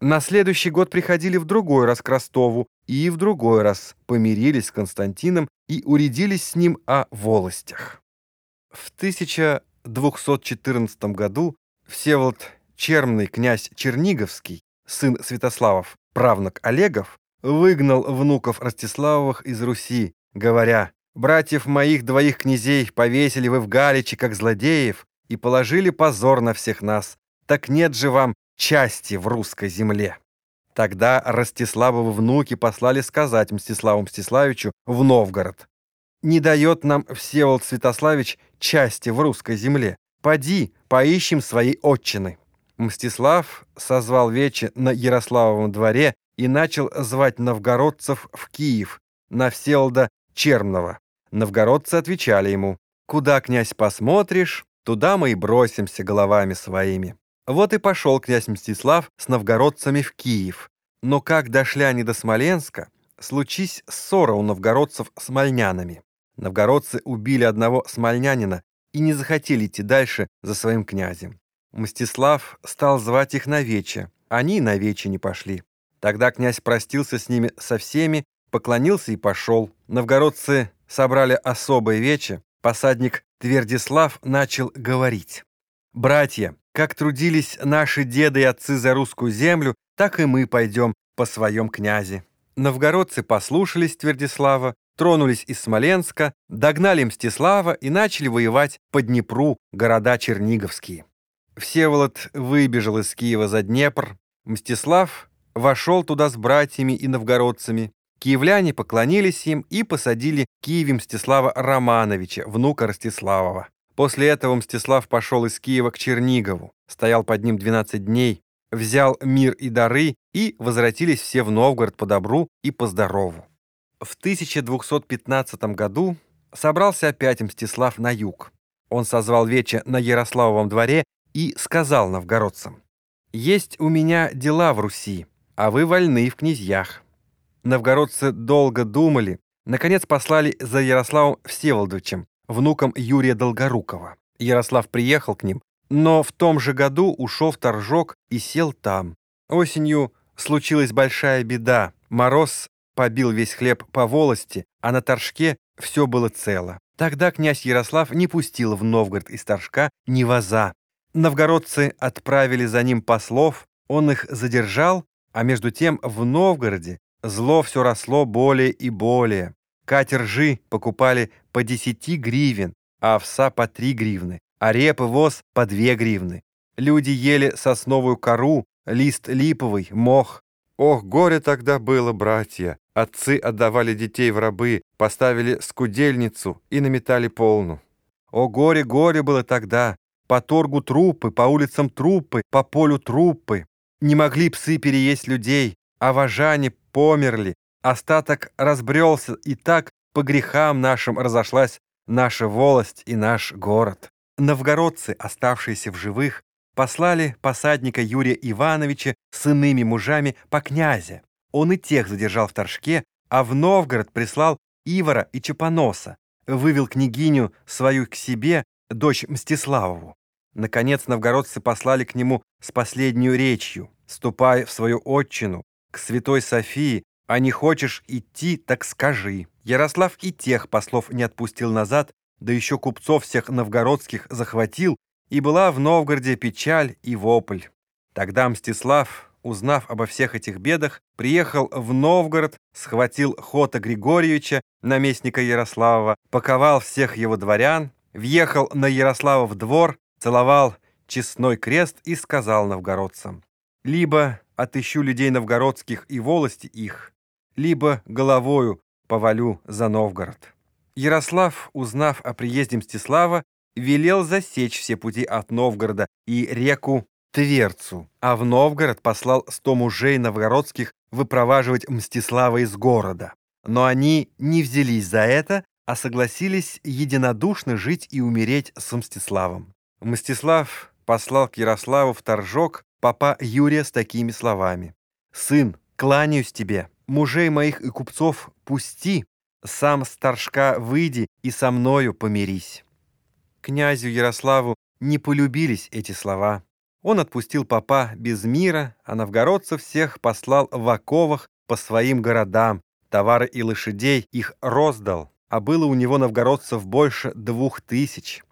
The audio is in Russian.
На следующий год приходили в другой раз к Ростову и в другой раз помирились с Константином и уредились с ним о волостях. В 1214 году Всеволод Чермный князь Черниговский, сын Святославов, правнук Олегов, выгнал внуков Ростиславовых из Руси, говоря, «Братьев моих двоих князей повесили вы в Галиче, как злодеев, и положили позор на всех нас. Так нет же вам части в русской земле». Тогда Ростиславовы внуки послали сказать Мстиславу Мстиславичу в Новгород. «Не дает нам Всеволод Святославич части в русской земле. Поди, поищем своей отчины». Мстислав созвал вече на Ярославовом дворе и начал звать новгородцев в Киев, на Всеволода Чермного. Новгородцы отвечали ему, «Куда, князь, посмотришь, туда мы и бросимся головами своими». Вот и пошел князь Мстислав с новгородцами в Киев. Но как дошли они до Смоленска, случись ссора у новгородцев с мальнянами. Новгородцы убили одного смольнянина и не захотели идти дальше за своим князем. Мстислав стал звать их на вече, они на вече не пошли. Тогда князь простился с ними со всеми, поклонился и пошел. Новгородцы собрали особое вече, посадник Твердислав начал говорить. «Братья, как трудились наши деды и отцы за русскую землю, так и мы пойдем по своем князе». Новгородцы послушались Твердислава, тронулись из Смоленска, догнали Мстислава и начали воевать по Днепру города Черниговские. Всеволод выбежал из Киева за Днепр, Мстислав вошел туда с братьями и новгородцами. Киевляне поклонились им и посадили Киеве Мстислава Романовича, внука Ростиславова. После этого Мстислав пошел из Киева к Чернигову, стоял под ним 12 дней, взял мир и дары, и возвратились все в Новгород по добру и по здорову. В 1215 году собрался опять Мстислав на юг. Он созвал вече на Ярославовом дворе и сказал новгородцам, «Есть у меня дела в Руси, а вы вольны в князьях». Новгородцы долго думали, наконец послали за Ярославом Всеволодовичем, внуком Юрия Долгорукова. Ярослав приехал к ним, но в том же году ушел в Торжок и сел там. Осенью случилась большая беда. Мороз побил весь хлеб по волости, а на Торжке все было цело. Тогда князь Ярослав не пустил в Новгород из Торжка ни ваза, Новгородцы отправили за ним послов, он их задержал, а между тем в Новгороде зло все росло более и более. Катержи покупали по 10 гривен, а овса по 3 гривны, а репы воз по 2 гривны. Люди ели сосновую кору, лист липовый, мох. Ох, горе тогда было, братья! Отцы отдавали детей в рабы, поставили скудельницу и наметали полну. О, горе, горе было тогда! По торгу трупы, по улицам трупы, по полю трупы. Не могли псы переесть людей, а вожане померли. Остаток разбрелся, и так по грехам нашим разошлась наша волость и наш город. Новгородцы, оставшиеся в живых, послали посадника Юрия Ивановича с иными мужами по князе. Он и тех задержал в Торжке, а в Новгород прислал Ивара и Чапоноса, вывел княгиню свою к себе, дочь Мстиславову. Наконец новгородцы послали к нему с последнюю речью. «Ступай в свою отчину, к святой Софии, а не хочешь идти, так скажи». Ярослав и тех послов не отпустил назад, да еще купцов всех новгородских захватил, и была в Новгороде печаль и вопль. Тогда Мстислав, узнав обо всех этих бедах, приехал в Новгород, схватил Хота Григорьевича, наместника Ярославова, паковал всех его дворян, въехал на Ярославов двор, целовал честной крест и сказал новгородцам, «Либо отыщу людей новгородских и волости их, либо головою повалю за Новгород». Ярослав, узнав о приезде Мстислава, велел засечь все пути от Новгорода и реку Тверцу, а в Новгород послал сто мужей новгородских выпроваживать Мстислава из города. Но они не взялись за это, а согласились единодушно жить и умереть с Мстиславом. Мстислав послал к Ярославу в Торжок папа Юрия с такими словами. «Сын, кланяюсь тебе, мужей моих и купцов пусти, сам с Торжка выйди и со мною помирись». Князю Ярославу не полюбились эти слова. Он отпустил попа без мира, а новгородцев всех послал в оковах по своим городам, товары и лошадей их роздал, а было у него новгородцев больше двух тысяч.